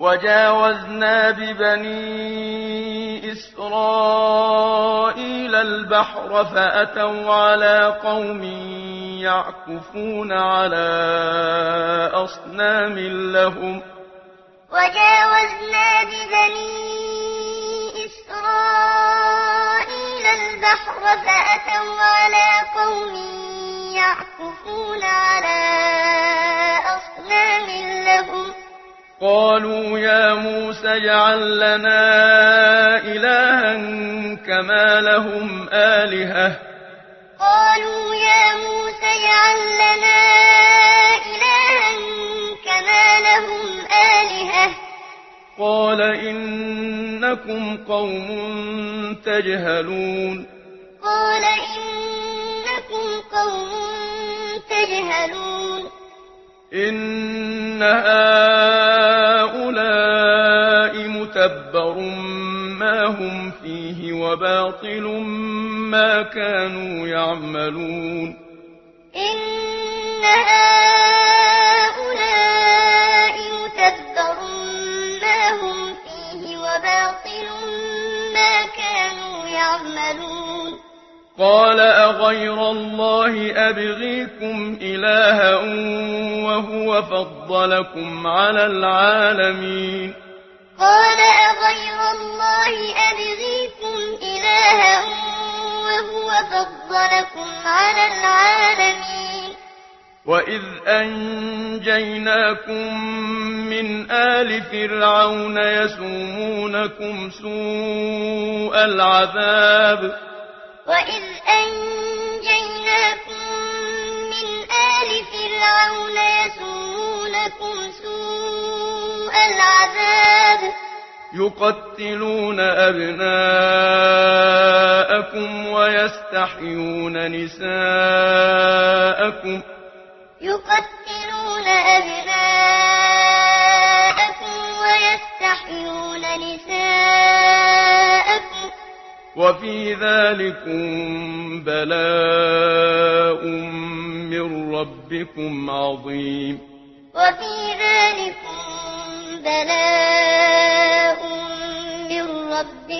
وجاوزنا ببني إسرائيل البحر فأتوا على قوم يعكفون على أصنام لهم وجاوزنا ببني إسرائيل البحر فأتوا على قوم يعكفون قالوا يا موسى اجعل لنا إلها كما لهم آلهة. قالوا يا موسى اجعل لنا إلها كما لهم آلهة. قال إنكم قوم تجهلون. قال إنكم قوم تجهلون. إن هؤلاء وباطل ما كانوا يعملون. إن هؤلاء متبر ما هم فيه وباطل ما كانوا يعملون. قال أغير الله أبغيكم إلها وهو فضلكم على العالمين. قال أغير الله وَإِذْ أَنْجَيْنَاكُمْ مِنْ آلِ فِرْعَوْنَ يَسُومُونَكُمْ سُوءَ الْعَذَابِ۔ وَإِذْ أَنْجَيْنَاكُمْ مِنْ آلِ فِرْعَوْنَ يَسُومُونَكُمْ سُوءَ الْعَذَابِ۔ يقتلون أبناءكم ويستحيون نساءكم يقتلون أبناءكم ويستحيون نساءكم وفي ذلك بلاء من ربكم عظيم وفي ذلك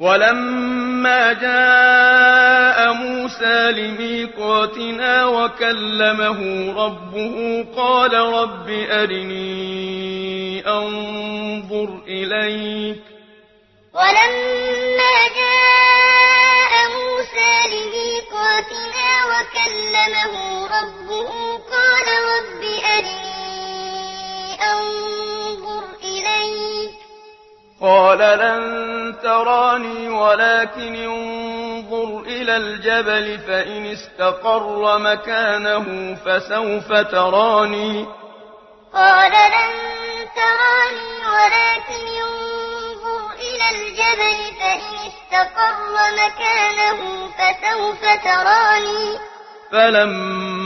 ولما جاء موسى لميقاتنا وكلمه ربه قال رب أرني أنظر إليك. ولما جاء موسى لميقاتنا وكلمه ربه قال رب أرني أنظر إليك. قال لن تراني ولكن انظر إلى الجبل فإن استقر مكانه فسوف تراني. قال لن تراني ولكن انظر إلى الجبل فإن استقر مكانه فسوف تراني. فلما